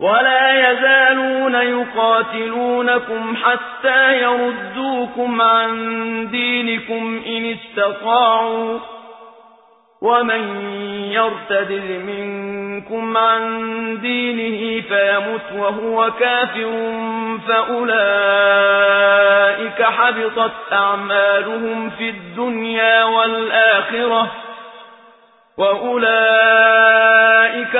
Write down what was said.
ولا يزالون يقاتلونكم حتى يردوكم عن دينكم إن استطاعوا. ومن يرتد منكم عن دينه فيمت وهو كافر فأولئك حبطت أعمالهم في الدنيا والآخرة. وأولئك